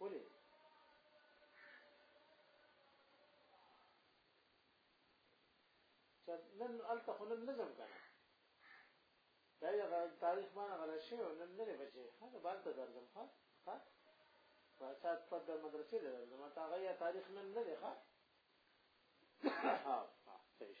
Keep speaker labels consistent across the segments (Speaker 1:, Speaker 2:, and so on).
Speaker 1: ولې چې نن الته خو نن نظم کنه دا یو تاریخ باندې غلا شي او نن نه بچي هغه باندې درځم ها ها په سات په د مدرسې درځم تا غیا تاریخ نن نه دی ها ها ها صحیح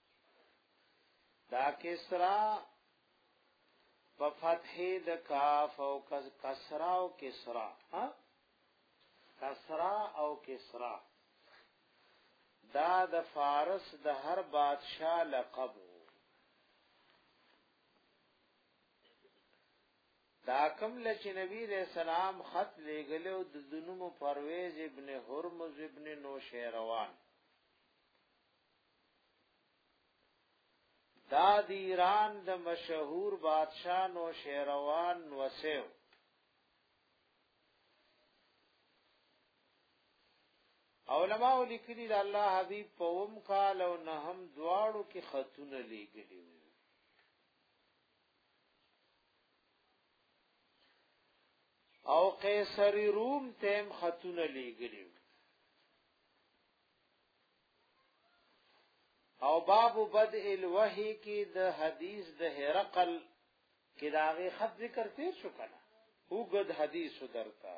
Speaker 1: دا کسرا په فتح د کاف او کسرا او کسرا ها کسرا او کسرا دا د فارس د هر بادشاہ لقب دا کم لچ نبی علیہ السلام خط لے گلو د دنمو پرویز ابن حرمز ابن نوشیروان دا د ایران د مشهور بادشاہ نو شیروان وسیو علماء لیکلي د الله حبیب په وم کال او نه هم دواړو کې خطونه لیکلي او قیصری روم تیم خطونه لیکلي او باب بدء الوحی کی د حدیث د هرقل کی داغه خط ذکر تیر شو کنه او غد حدیث درتا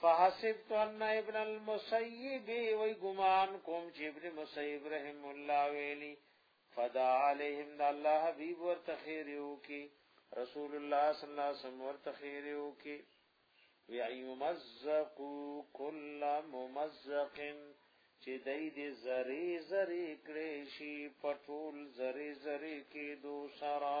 Speaker 1: فحسبت ان ابن المسيب وی گمان کوم چې ابن مسيب رحم الله ویلی فدا عليهم د الله حبيب ورته خیر یو کی رسول الله صلی الله علیه وسلم ورته خیر یو کی وی یمزق کل ممزق چې دای دې زری زری کړې شي پټول زری زری کې دو سرا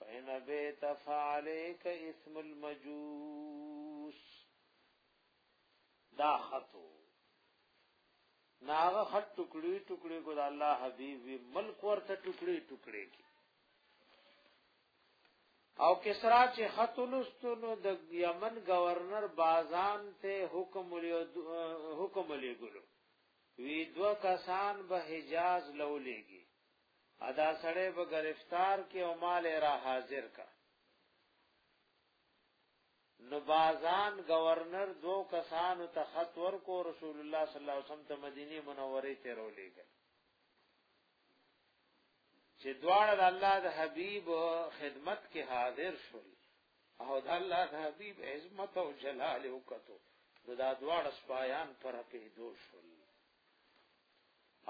Speaker 1: فإن أبيت فعليك إثم المجوس دا خطو ناغه خط ټکړي ټکړي کو دا الله حبيب وی ملک ورته ټکړي ټکړي کی او کسرا چې خط لستونو د یمن گورنر بازان ته حکم لیو حکم لیګلو وی دو کسان به حجاز لولېږي ادا سړی به گرفتار کې او مال را حاضر کا نو بازان گورنر دو کسانو ته خط ورکو رسول الله صلی الله علیه وسلم ته مدینه منوره ته رولېږي چې دواړه د الله د حبیب خدمت کې حاضر شول او د الله د حبیب عظمت او جلال وکړو دا دواړه سپایان پر پیدو شول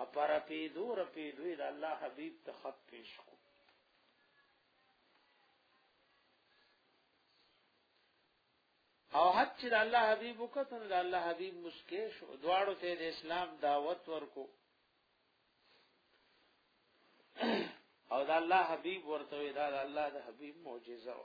Speaker 1: اپر پی دور پی دوی د الله حبیب ته خط پیش کو او حد چې د الله حبیب وکتل د الله حبیب مسکه شو دواړو ته د اسلام دعوت ورکو او د الله حبیب ورته دا د الله د حبیب معجزه و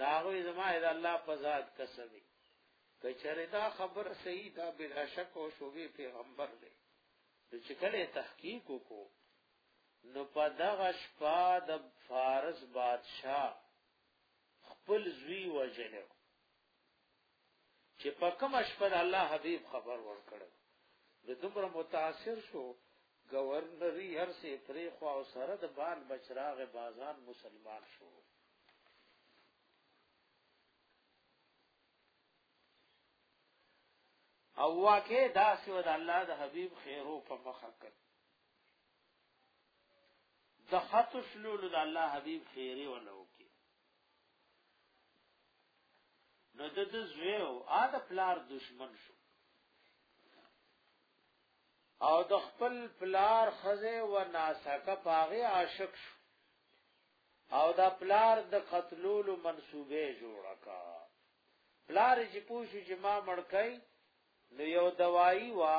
Speaker 1: دا غوی زما د الله په ذات قسم دی کچره دا خبر صحیح دا بلا شک او شوبې پیغمبر دی چې کله تحقیق وکړو نو په دغه شپه د فارس بادشاه خپل زوی وجلو چې په کوم شپه د الله حبيب خبر ورکړ د دومره متاثر شو گورنری هر سه پرې خو او سره د بال بچراغ بازان مسلمان شو او واکه دا سیو د الله د حبیب خیرو په مخه کړ د خط شلول د الله حبیب خیره ولو نو د د زوی او ا د پلار دشمن شو او د خپل پلار خزه و ناسکه پاغه عاشق شو او دا پلار د قتلولو منسوبه جوړ کا پلار چې پوښو چې ما مړکای نو یو دوايي وا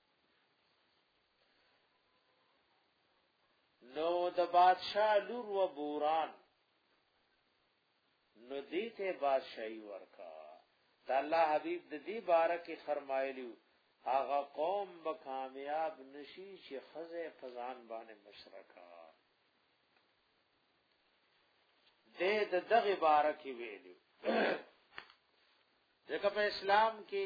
Speaker 1: نو د بادشاہ لور و بوران نو دې ته بادشاہي ورکا د الله حبيب د دې باره کې فرمایلی هغه قوم به کامیاب نشي چې خزه فزان باندې مشرکا دې د دغه باره کې ویلو ځکه په اسلام کې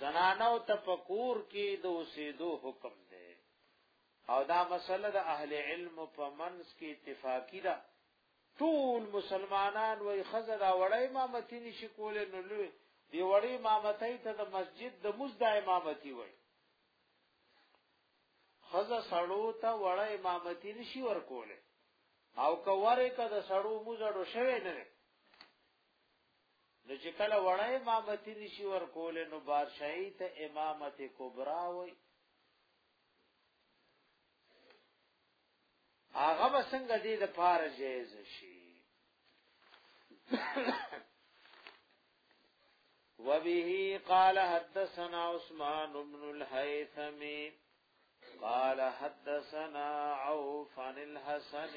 Speaker 1: زنانو ته پکور کې د اوسېدو حکم دی او دا مسله د اهل علم په منځ کې اتفاقی ده ټول مسلمانان وای خزه دا وړه امامتی نشي کولای نو لوی دی وړه امامتی ته د مسجد د مزد امامتی وای خزه سړو ته وړه امامتی نشي ور کولای او کوره کده سړو مزړو شوی نه نو چې کله وړه امامتی نشي ورکول نو بادشاہي ته امامت کبرا وای هغه وسنګ دې د پاره جایز شي وبه قال حدثنا عثمان بن الهيثم قال حدثنا عوف عن الحسن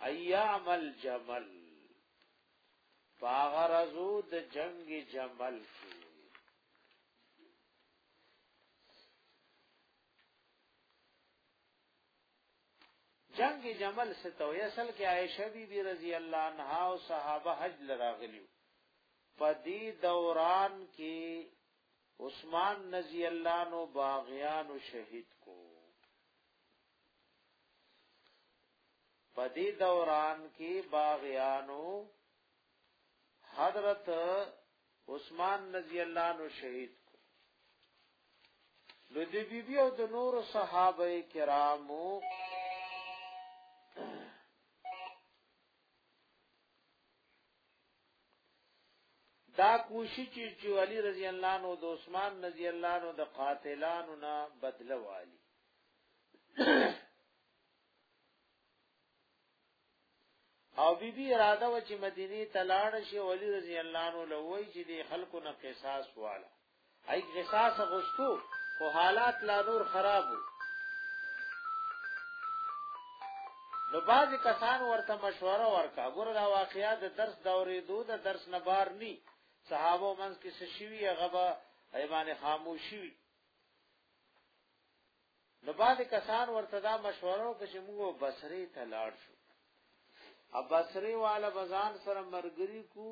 Speaker 1: ایام الجمل باغرزو د جنگ جمل کی جنگ جمل سے تو اصل کې عائشہ بی بی رضی اللہ عنہا او صحابہ حج لراغلی پدی دوران کې عثمان رضی اللہ نو باغیان شهید کو په دې دوران کې باغیانو حضرت عثمان رضی الله عنه شهید نو د بیبي او د نور صحابه کرامو دا کوشش چې علی رضی الله عنه او عثمان رضی الله عنه د قاتلانو نه بدله والی او بی بی اراده و چې مدینه ته لاړ شي ولی رضی الله عنه لوی چې دی خلکو نه قصاص واله ای قصاص غوښتو خو حالات لا نور خراب وو نو بعضی کسان ورته مشوره ورکا ګوره دا واقعیا د درس دورې دو د درس نه بار ني صحابه منځ کې سشوي هغه به ایمان خاموشي وي نو بعد کسان ورته دا مشوره وکړه چې موږ بصری ته لاړ شو ا بصری والا بزان سره مرګری کو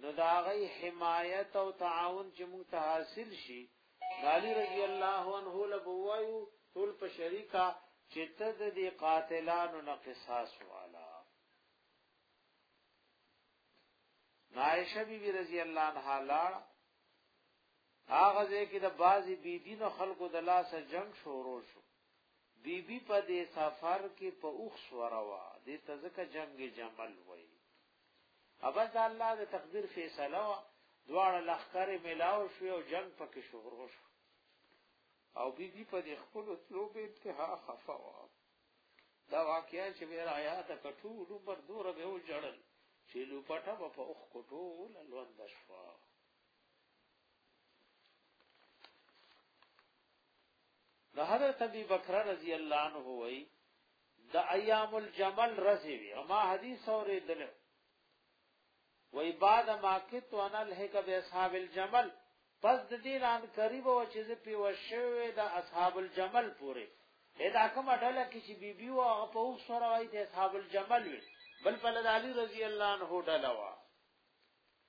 Speaker 1: نو دا غي حمایت او تعاون چې موږ ته حاصل شي علی رضی الله عنه له بوایو ټول په شریکا چې ته د دې قاتلانو نه قصاص والا عائشہ بی بی رضی اللہ عنہ لاړ هغه ځکه د بازي بی دین خلکو د لاسه جنگ شروع شو بی بی په دې سفر کې په اوخ سوروا د تزکه جنگ جمل وای ابد الله د تقدیر فیصله وا دواړه لخر ملاو شو او جنگ پکې شروع شو او بی بی په دې خپل تلو به انتها خفا وا دا واقعیا چې مې رایا ته کټول عمر دور به و جړل چې لو پټه په اوخ کوټول لوند شوا نو حضرت ابي بکر رضی الله عنه وای د ایام الجمل رضی وی ما حدیث اورې دل وای بعد ما کت وانا الهک به اصحاب الجمل پس د دین ان قریب او چې په وشوي د اصحاب الجمل پورې دا کومه ډله کې چې بي بي او په اوس سره وای د اصحاب الجمل وی بل بل علی رضی الله عنه ډله وا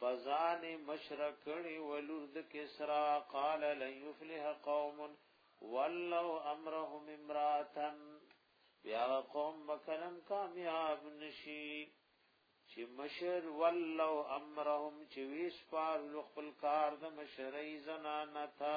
Speaker 1: په ځان یې مشره کړې وه لور د کسرا قال لن یفلح قوم ولو امرهم امراتا بیا قوم مکلم کامیاب نشي چې مشر ولو امرهم چې ویس پار خپل کار د مشرۍ زنانه تا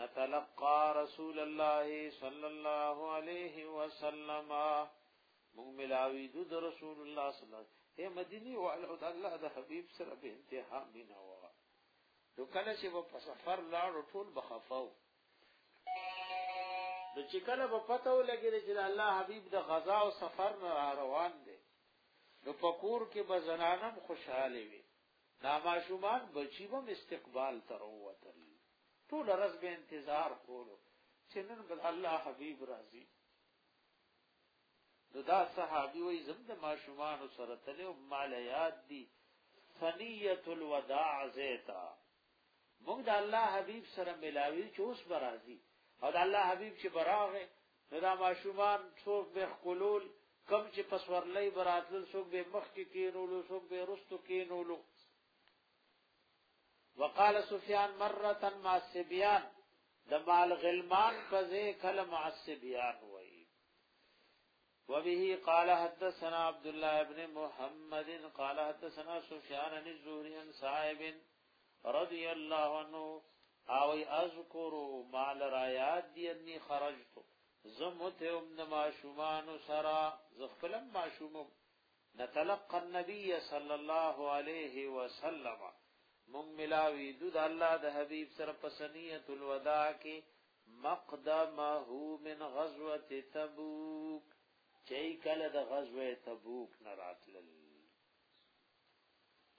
Speaker 1: نتلقى رسول الله صلى الله عليه وسلم موږ ملاوي د رسول الله صلی الله علیه وسلم اے مدینی او الله د حبیب سره به انتها مینا و نو کله چې په سفر لاړو ټول بخفاو نو چې کله په پته ولګی چې الله حبیب د غزا او سفر نه روان دي نو پکور کې به زنانم خوشاله وي دا ماشومان بچی بم استقبال تر ووتل ټول رس به انتظار کولو چې نن بل الله حبیب راضی نو دا صحابي وي زم د ماشومان سره تلو مال یاد دي ثنیت الوداع زیتا مونږ د الله حبیب سره ملاوي چې اوس به راځي او د الله حبیب چې به راغی نو دا ماشومان څوک به ښکلول کم چې په سورلۍ به راتلل څوک به مخکې کېنولو څوک به وروستو کېنولو وقال سفیان مرة مع الصبیان د مال غلمان په ځای کله مع الصبیان وایي وبه قال حدثنا عبد الله ابن محمد قال حدثنا سفيان بن الزهري عن صاحب رضي الله عنه او اذكر ما لرايات دي اني خرجت زمتهم نما شومان سرا زخلم ما شومم نتلقى النبي صلى الله عليه وسلم مون ملاوی دو د الله د حبیب سره پسنیت الوداع کې مقدمه من غزوه تبوک چي کله د غزوه تبوک نه راتلل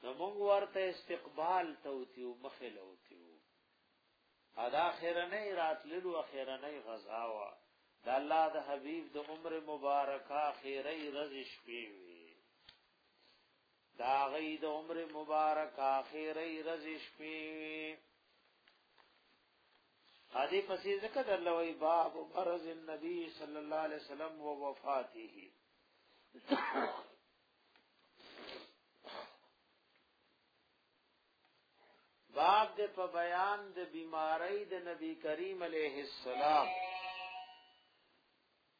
Speaker 1: نو موږ ورته استقبال توتیو مخه لوتیو ادا خیرنه راتللو خیرنه غزا وا د الله د حبیب د عمر مبارکه خیره رزش پیوي دا غي د عمر مبارک اخیری رزي شپې وي ا دې پسې ځکه د الله وی باب برز النبي صلی الله علیه وسلم و وفاته باب د په بیان د بیماری د نبی کریم علیه السلام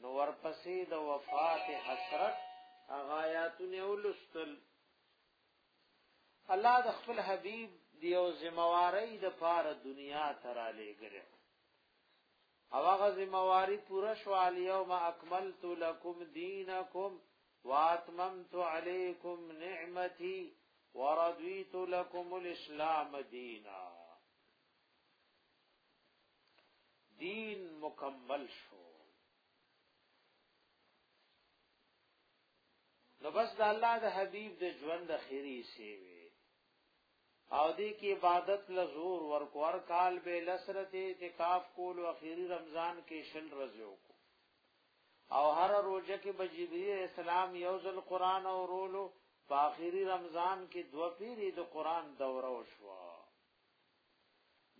Speaker 1: نو ورپسې د وفات حسرت هغه آیاتونه ولستل الله د خپل حبيب دیو ذمہواری د پاره دنیا ترا لګره او هغه ذمہواری پوره شو الیوم اکملت لکم دینکم واتممت علیکم نعمتي ورضیت لکم الاسلام دینا دین مکمل شو نو بس د الله د حبیب د ژوند خیری سی وی او دې کې عبادت لزور ورکو ور کال به لسرت اعتکاف کول او اخیری رمضان کې شل رزو کو او هر روزه کې بجبی اسلام یوزل قران او رولو په اخیری رمضان کې دو پیری د قران دوره وشوه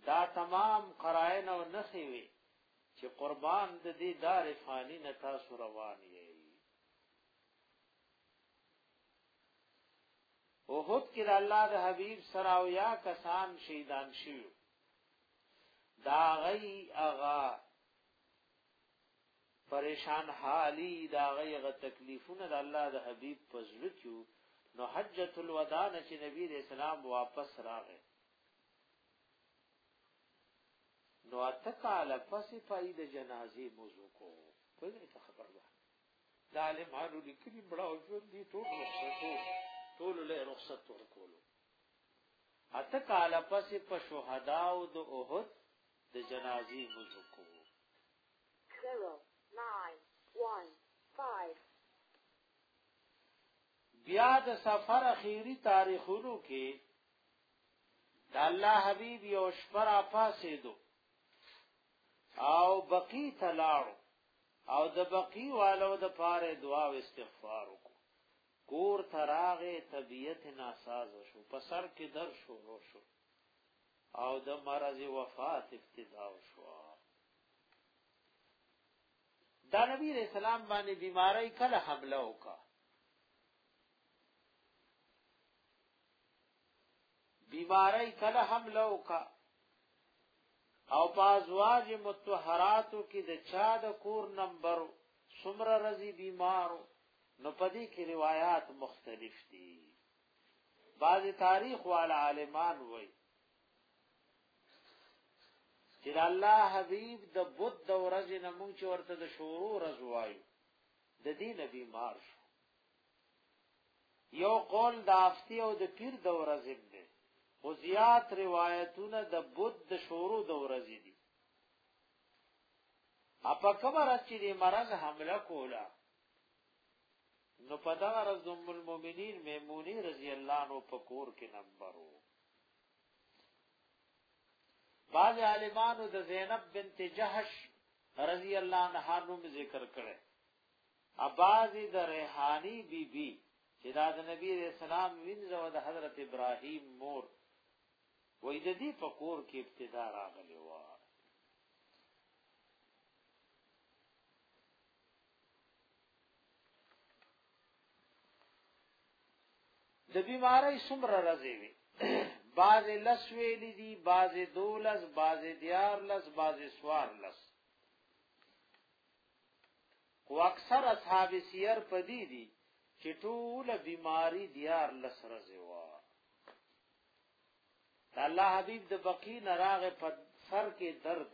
Speaker 1: دا تمام قرائن او نخي وي چې قربان د دې دار فانی نه تاسو روان یې او هوت کې د الله د حبیب سره او یا کسان شهیدان شیو دا غي اغا پریشان حالی دا غیغه تکلیفونه د الله د حبیب پزړه کیو نو حجۃ الوداع نه چې نبی رسول سلام واپس راغې نو اتکاله پس پای د جنازې موضوع کو په دې ته خبر ده د عالمانو لیکلي بڑا او ژوند دي ټول رخصتو ټول له رخصت ورکولو اتکاله پس په شهدا او د اوحد د جنازې
Speaker 2: نمونځ وکړو.
Speaker 1: بیا د سفر اخیری تاریخونو کې د الله حبیب یو شپه را پاسېدو او بقی تلاړو او د بقی والو د پاره دعا او استغفار وکړو کور تراغه طبیعت ناساز شو په سر کې در شو رو شو او د مرض وفات ابتدا شو دا نبی رسول الله باندې بیماری کله حمله وکړه بیماری کله حمله وکا او پازواج متطهراتو کې د چا د کور نمبر سمر رضی بیمارو نو پدې کې روایت مختلف دي بعضی تاریخ وال عالمان وای چې الله حبیب د بوت د ورځې نه مونږ چې ورته د شورو ورځ وایو د دې نبی مار شو یو قول د افتی او د پیر د ورځې دی خو زیات روایتونه د بوت د شورو د ورځې دي اپا کمر چې دې مرز حمله کوله نو په دغه ورځ ام المؤمنین میمونی رضی الله عنها په کور کې نمبر وو بعض عالمانو د زینب بنت جهش رضی الله عنها نوم ذکر کړي اباز د ریحانی بی بی چې دا د نبی رسول الله وینځو د حضرت ابراهیم مور وې د دې په کور کې ابتدا راغلی و د بیماری سمره رزی وی باز لس ویلی دی باز دولس باز دیار لس باز سوار لس خو اکثر اصحاب سیر پدی دی چې ټول بیماری دیار لس رزی وا الله حبیب د بقی نراغ په سر کې درد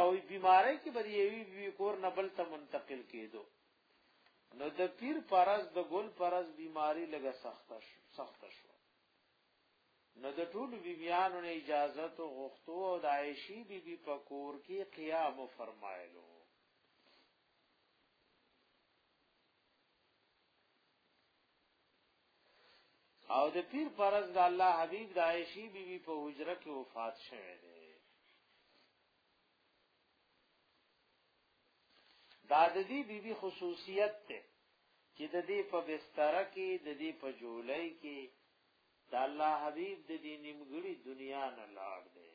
Speaker 1: او بیماری کې به یوی بی کور نه بل ته منتقل کېدو نو د پیر پرز د ګل پرز بیماری لګه سخت شو سخت شو نو د ټول بیبیانو نه اجازه تو غوښتو او د عائشی بیبي بی په کور کې قیام فرمایلو او د پیر پرز د الله حبیب د عائشی بی بی په حجره کې وفات شوه دی دا د دې بی بی خصوصیت ته چې د دې په بستر کې د دې په جولای کې د الله حبیب د دې نیمګړي دنیا نه لاړ دی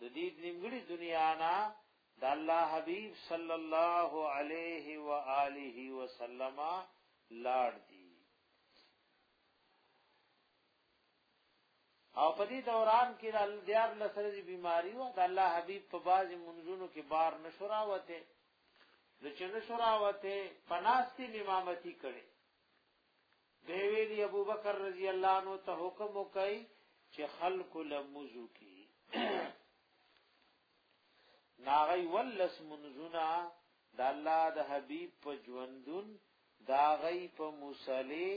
Speaker 1: د دې نیمګړي دنیا نه د الله حبیب صلی الله علیه و آله وسلم لاړ دي او په دې دوران کې د دیار لسره دي بیماری او د الله حبیب په بازي منځونو کې بار نشورا وته نو چې نشورا وته پناستی امامتی کړي دی ویلی ابو بکر رضی الله عنه ته حکم وکړي چې خلق لمزو کی ناغی ولس منزونا د الله د حبیب په ژوندون دا غی په مصلی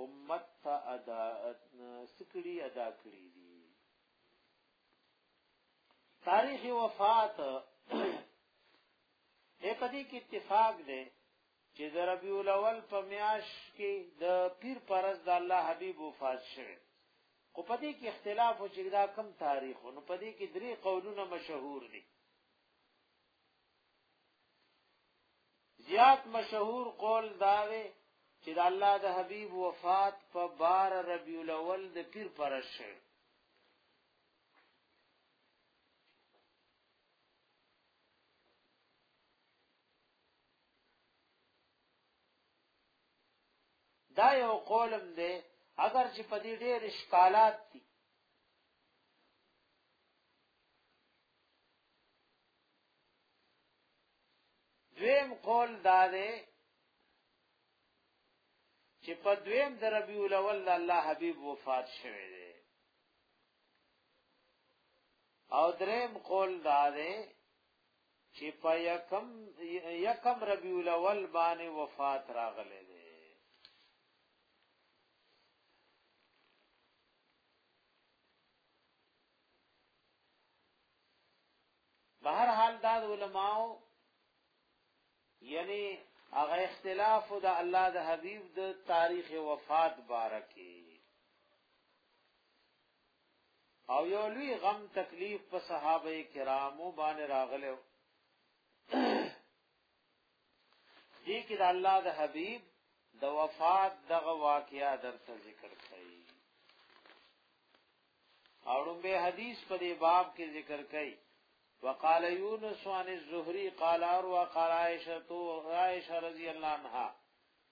Speaker 1: امت ته ادا سکړي ادا کړی دي تاریخ وفات اے پدی کی اتفاق دے چې د ربيع الاول په میاش کې د پیر پرز د الله حبيب وفات شوه خو په دې کې اختلاف او چې دا کم تاریخ نو په دې کې درې قولونه مشهور دي زیات مشهور قول دا دی چې د الله د حبيب وفات په بار ربيع الاول د پیر پرز شوه دا یو قولم دی اگر چې په دې ډېر اشکالات دي دویم قول دا دی چې په دویم د ربیع الاول د الله حبیب وفات شوه دی او دریم قول دا دی چې په یکم یکم ربیع الاول باندې وفات راغله ده بهر حال دا علماو یعنی هغه اختلاف د الله د حبیب د تاریخ وفات بارکی او یو لوی غم تکلیف په صحابه کرامو باندې راغلو دې کې د الله د حبیب د وفات دغه واقعیا درته ذکر کړي او به حدیث په دې باب کې ذکر کړي وقال يونس عن الزهري قال اروى قال عائشه عائشه رضي الله عنها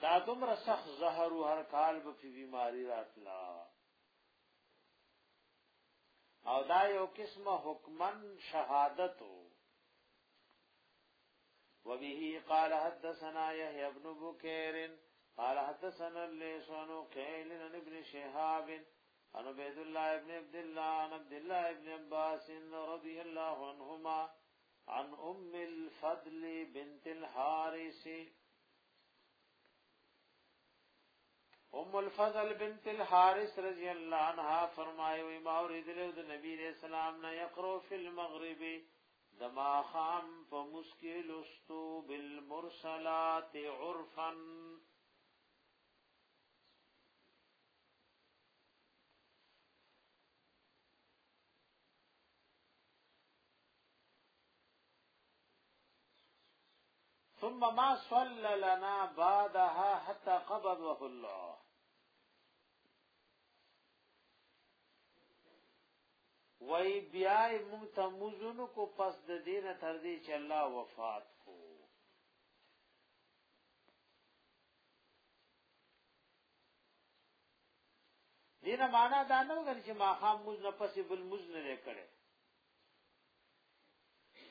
Speaker 1: دا دومره سخت زهر او هر کال به په بیماری راتلا او دا یو قسمه حکمن شهادت و به قال حدثنا يحيى ابن بكير قال حدثنا الليث عن قيل عن ابن شهاب عن عبيد الله ابن عبد الله عن عبد الله ابن عباس رضي الله عنهما عن ام الفضل بنت الحارث ام الفضل بنت الحارث رضي الله عنها فرمایو ما اريد له النبي عليه السلام نا يقرو في المغرب دما خام فمسكيلستو بالمرسلات عرفاً ثم ما صلى لنا بعدها حتى قبضه الله وای بیا مونږ ته موزونو کو پس د دینه تر دې چې الله وفات کو دینه معنا دا نه وګر چې ما خام موز نه پسې بل موز نه کړي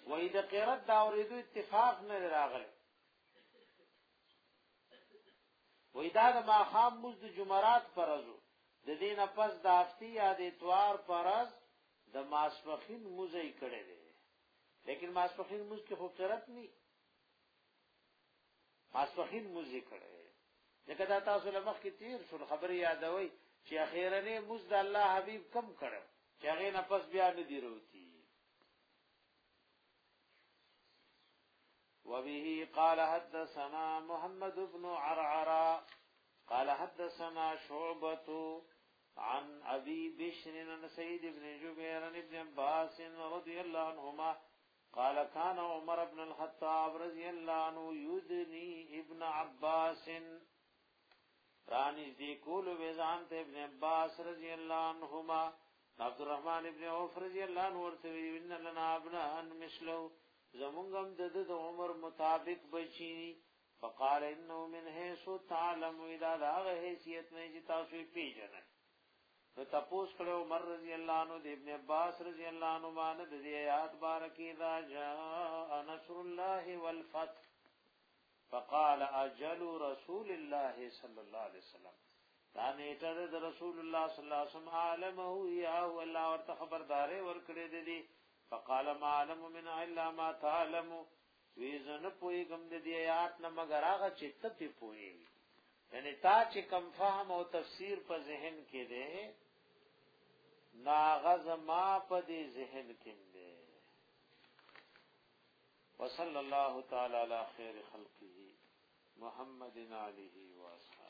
Speaker 1: وې د قرات دا اورېدو اتفاق نه راغلی وې دا د ما خام موز د جمعرات پرزو د دینه پس د هفتی یا د اتوار پرز د ماسپخین موزې کړي دي لیکن ماسپخین موز کې خو قرات نه ماسپخین موز کړي ځکه دا تاسو له مخ کې تیر شو خبرې یادوي چې اخیرنه موز د الله حبیب کم کړي چې هغه نه پس بیا نه دی وروتي وبه قال حدثنا محمد بن عرعرا قال حدثنا شعبة عن أبي بشر عن سيد بن جبير عن ابن عباس رضي الله عنهما قال كان عمر بن الخطاب رضی الله عنه يدني ابن عباس رانیز دی کول وزان ته ابن عباس رضی الله عنهما عبد الرحمن ابن عوف رضی الله عنه ورته ویل لنا ابن ان مثلو زمونږم د د عمر مطابق بچی فقال انه من حيث تعلم اذا لا حیثیت نه چې تاسو پیژنئ نو تپوس کړو عمر رضی الله عنه د ابن عباس رضی الله عنه باندې د دې آیات بارکی دا جاء نصر الله والفتح فقال اجل رسول الله صلی الله علیه وسلم دا نیټه د رسول الله صلی الله علیه وسلم عالم او یا الله ورته خبردارې ورکړې دي فقال ما علم من الا ما تعلم وی زه نه پوهېږم د دې آیات نه مګر هغه چې ته پې پوهېږي یعنی تا چې کم فهم او تفسیر په ذهن کې دی نو هغه زما په دې ذهن کې دی وصلی الله تعالی علی خیر خلقه محمد علیه و اصحابہ